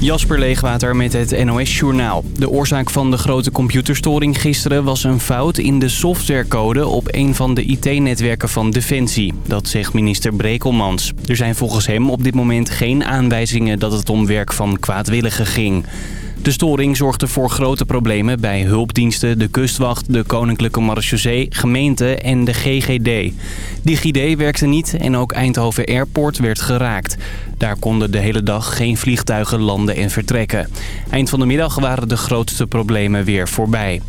Jasper Leegwater met het NOS Journaal. De oorzaak van de grote computerstoring gisteren was een fout in de softwarecode op een van de IT-netwerken van Defensie. Dat zegt minister Brekelmans. Er zijn volgens hem op dit moment geen aanwijzingen dat het om werk van kwaadwilligen ging. De storing zorgde voor grote problemen bij hulpdiensten, de kustwacht, de Koninklijke Marechaussee, gemeente en de GGD. DigiD werkte niet en ook Eindhoven Airport werd geraakt. Daar konden de hele dag geen vliegtuigen landen en vertrekken. Eind van de middag waren de grootste problemen weer voorbij.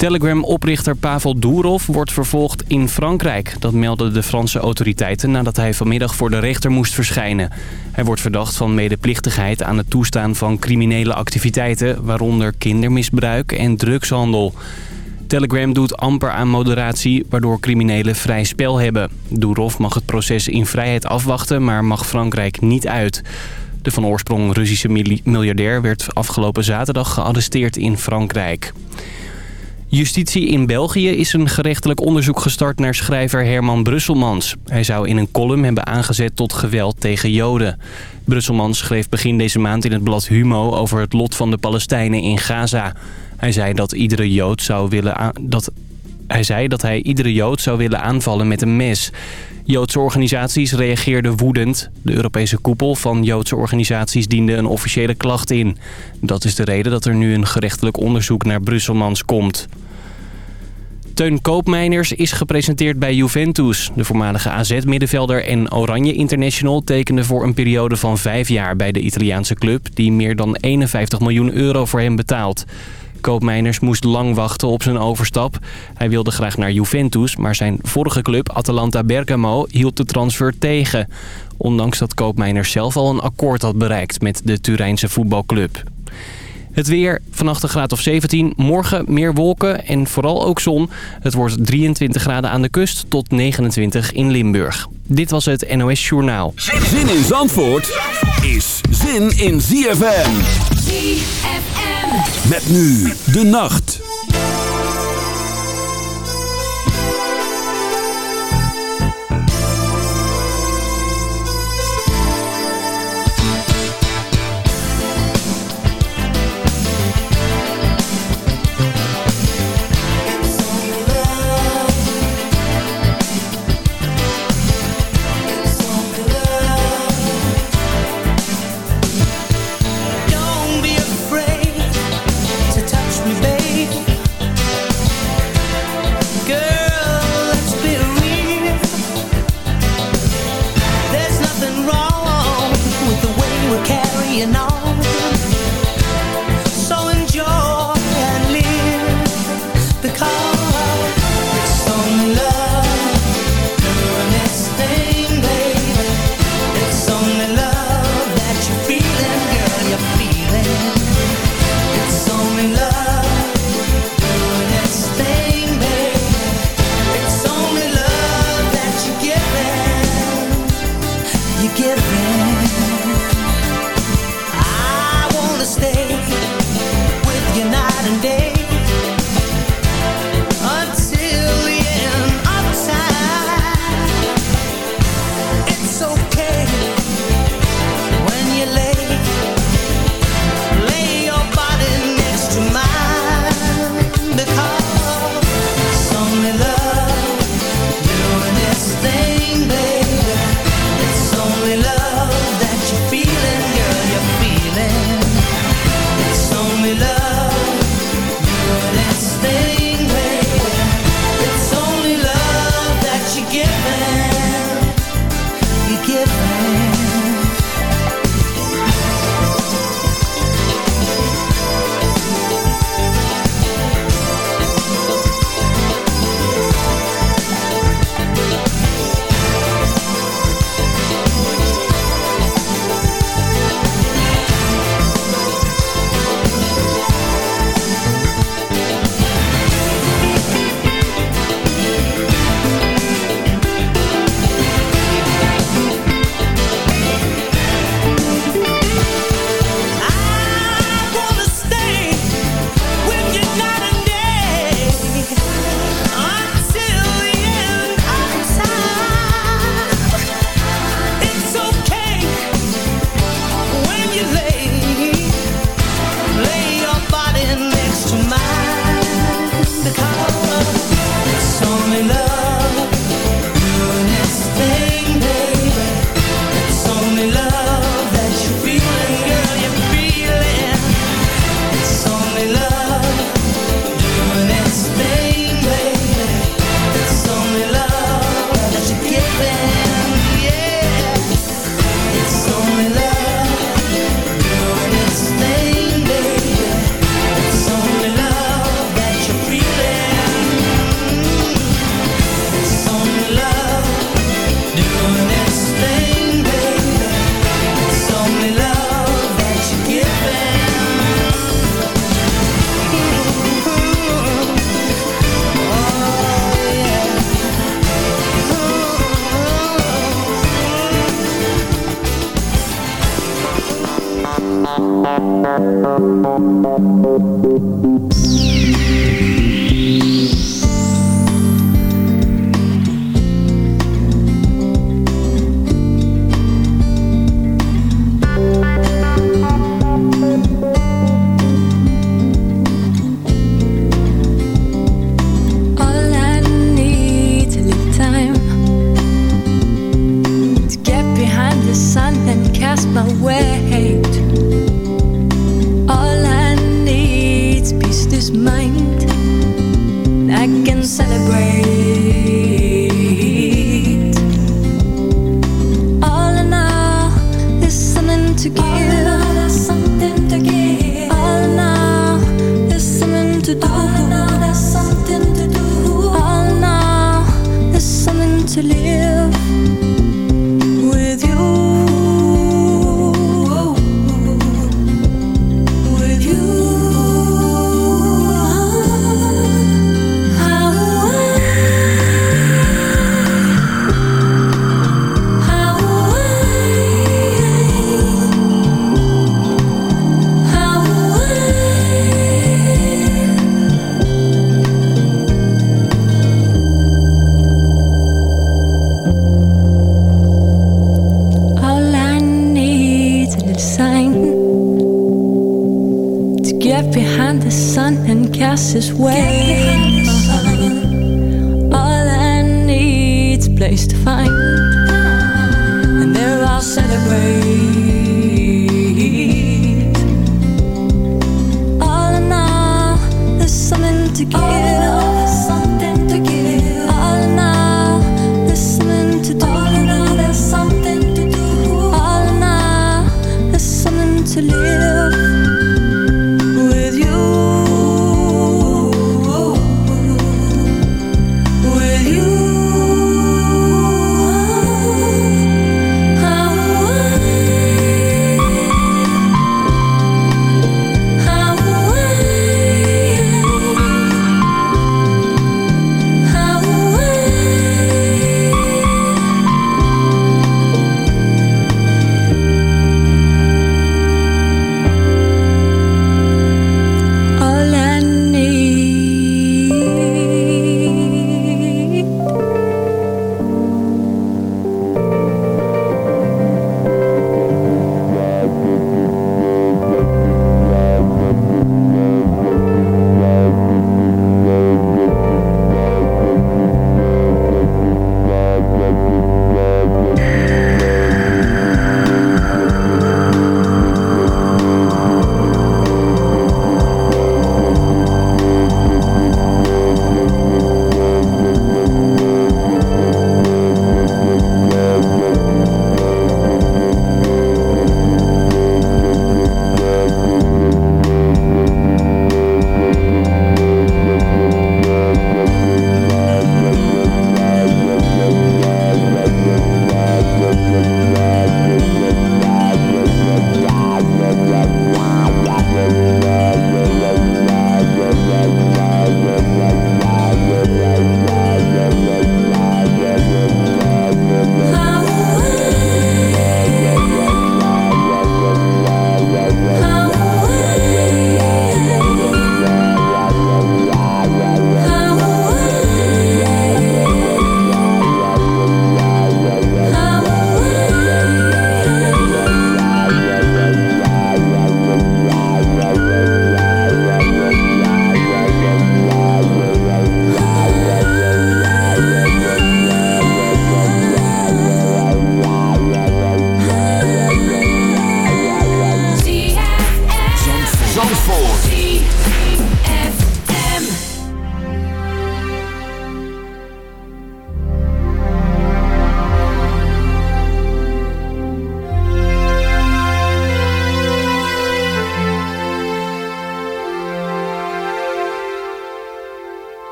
Telegram-oprichter Pavel Durov wordt vervolgd in Frankrijk. Dat melden de Franse autoriteiten nadat hij vanmiddag voor de rechter moest verschijnen. Hij wordt verdacht van medeplichtigheid aan het toestaan van criminele activiteiten... waaronder kindermisbruik en drugshandel. Telegram doet amper aan moderatie, waardoor criminelen vrij spel hebben. Durov mag het proces in vrijheid afwachten, maar mag Frankrijk niet uit. De van oorsprong Russische miljardair werd afgelopen zaterdag gearresteerd in Frankrijk. Justitie in België is een gerechtelijk onderzoek gestart naar schrijver Herman Brusselmans. Hij zou in een column hebben aangezet tot geweld tegen Joden. Brusselmans schreef begin deze maand in het blad Humo over het lot van de Palestijnen in Gaza. Hij zei dat iedere Jood zou willen dat hij zei dat hij iedere Jood zou willen aanvallen met een mes. Joodse organisaties reageerden woedend. De Europese koepel van Joodse organisaties diende een officiële klacht in. Dat is de reden dat er nu een gerechtelijk onderzoek naar Brusselmans komt. Teun Koopmeiners is gepresenteerd bij Juventus. De voormalige AZ-middenvelder en Oranje International tekende voor een periode van vijf jaar bij de Italiaanse club... die meer dan 51 miljoen euro voor hem betaalt. Koopmeiners moest lang wachten op zijn overstap. Hij wilde graag naar Juventus, maar zijn vorige club Atalanta Bergamo hield de transfer tegen. Ondanks dat Koopmeiners zelf al een akkoord had bereikt met de Turijnse voetbalclub. Het weer, vannacht een graad of 17. Morgen meer wolken en vooral ook zon. Het wordt 23 graden aan de kust tot 29 in Limburg. Dit was het NOS Journaal. Zin in Zandvoort is zin in ZFM. Met nu de nacht. get behind the sun and cast his way. All I need's a place to find, and there I'll celebrate. All in all, there's something to give. Oh.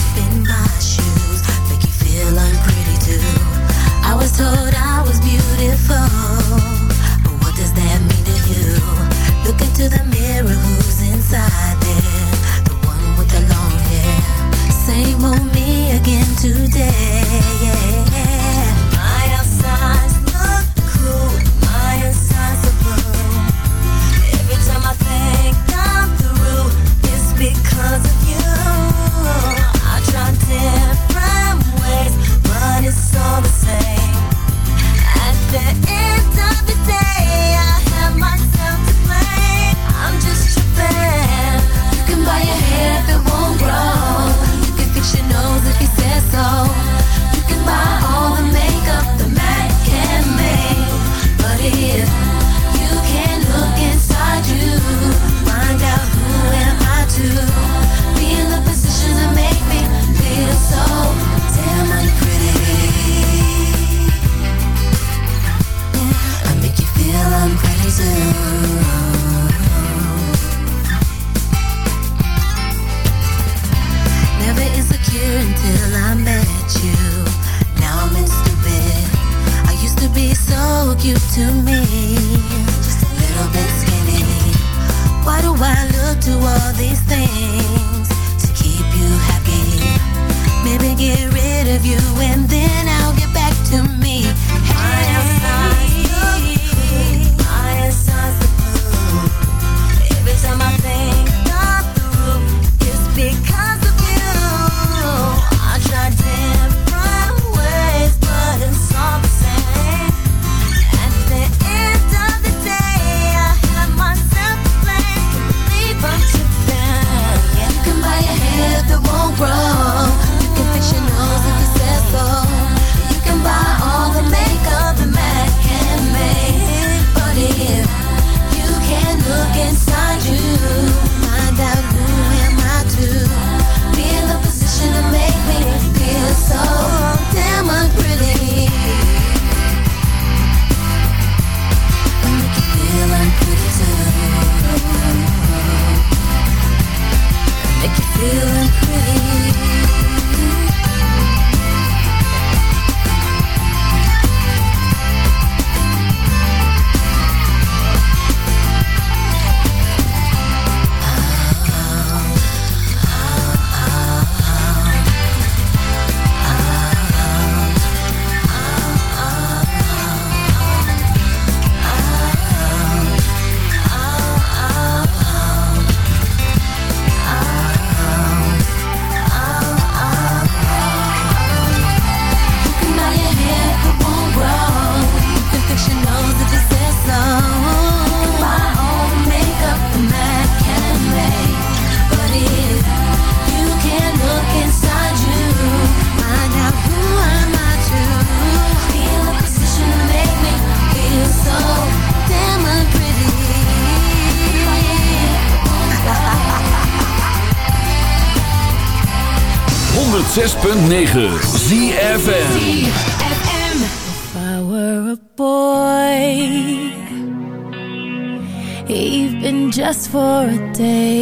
up in my shoes.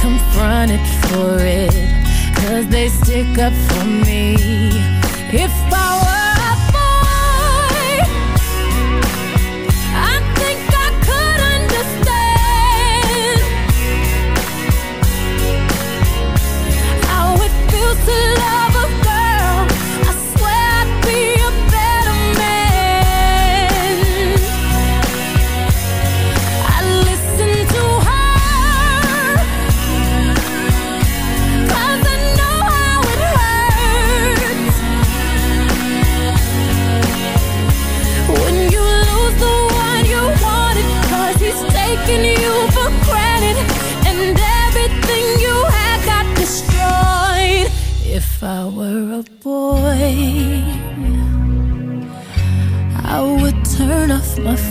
confronted for it. Cause they stick up for me. If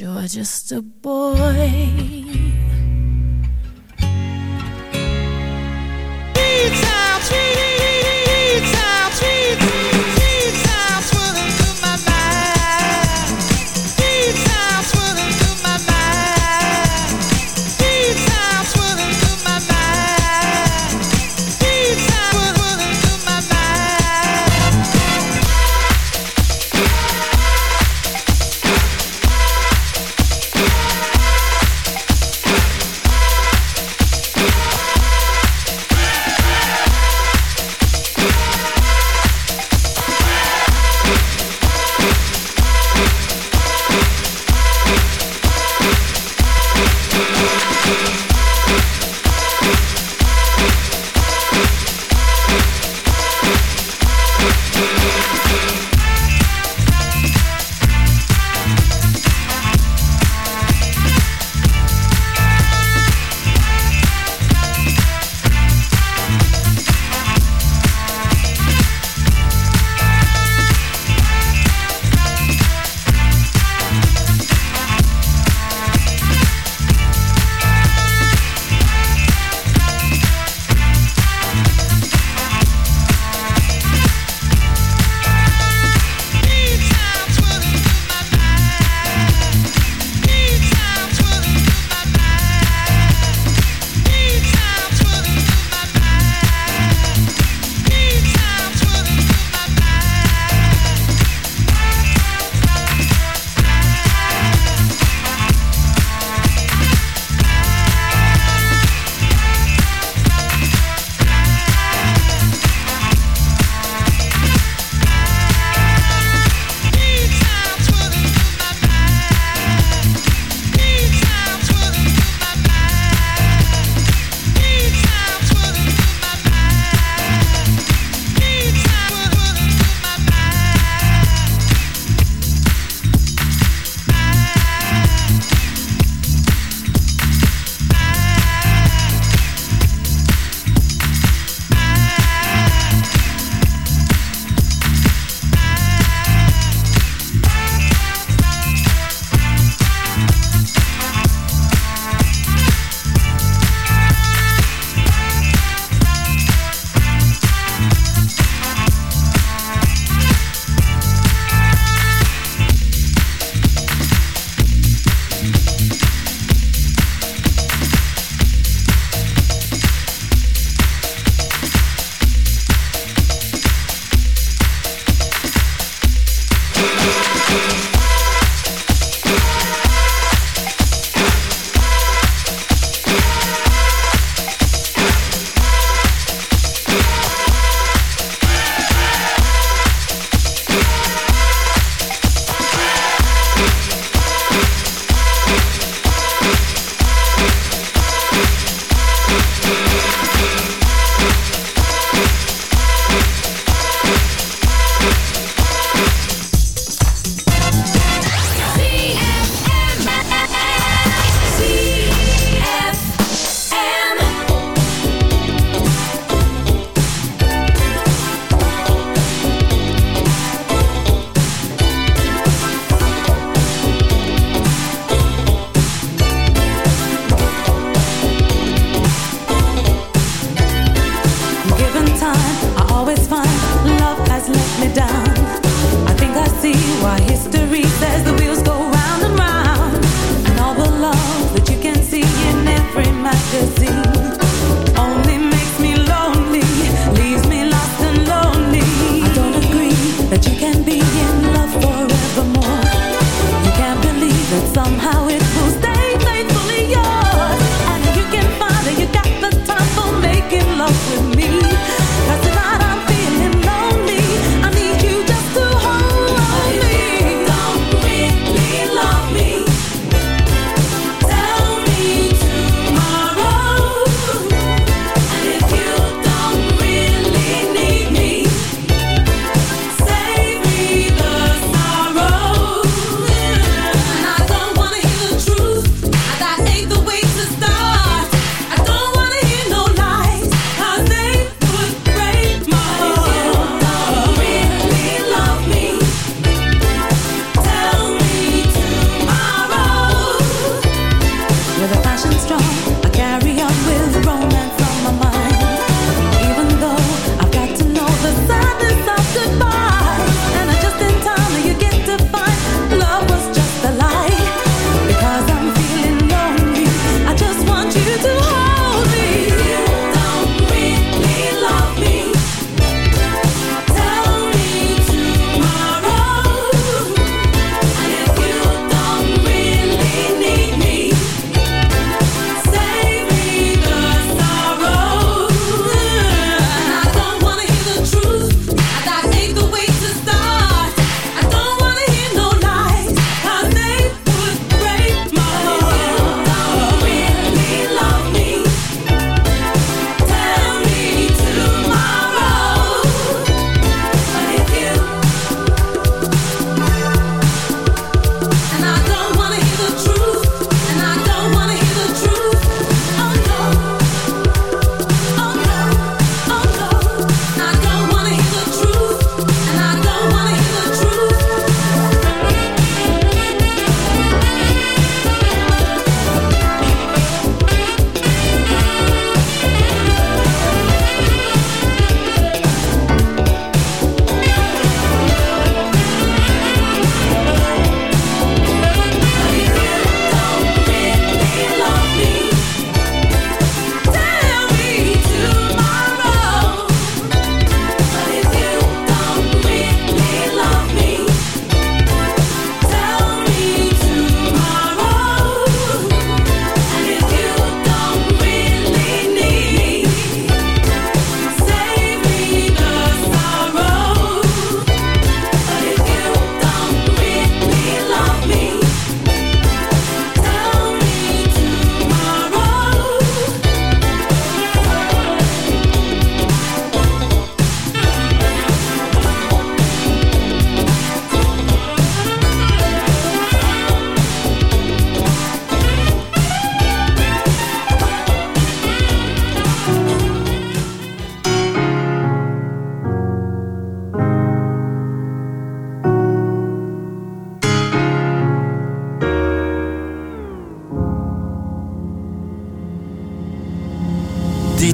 You're just a boy.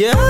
Yeah.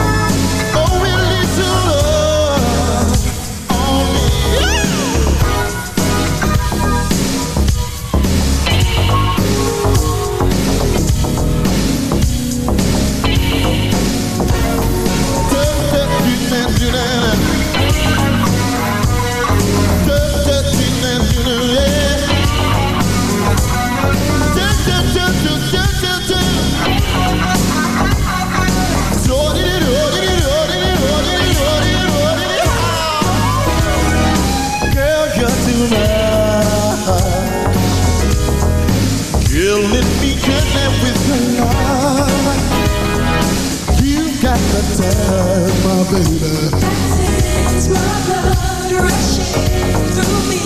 time, my baby. My blood rushing through me.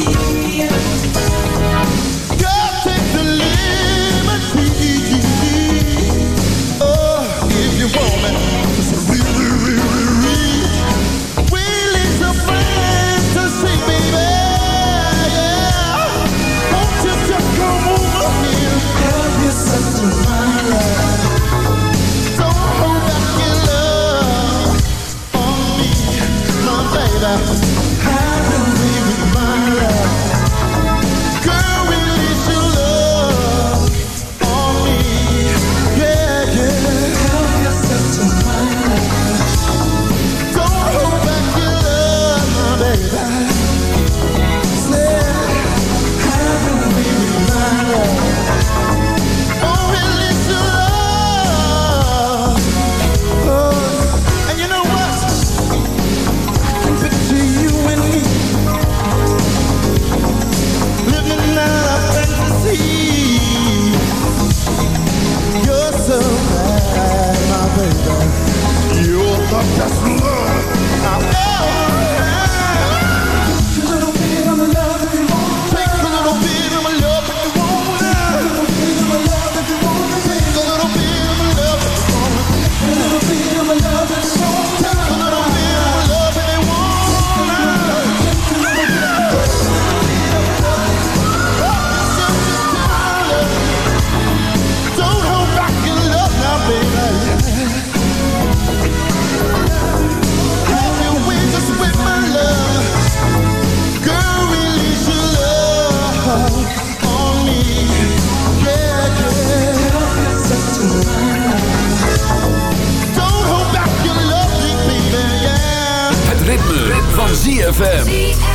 ZFM.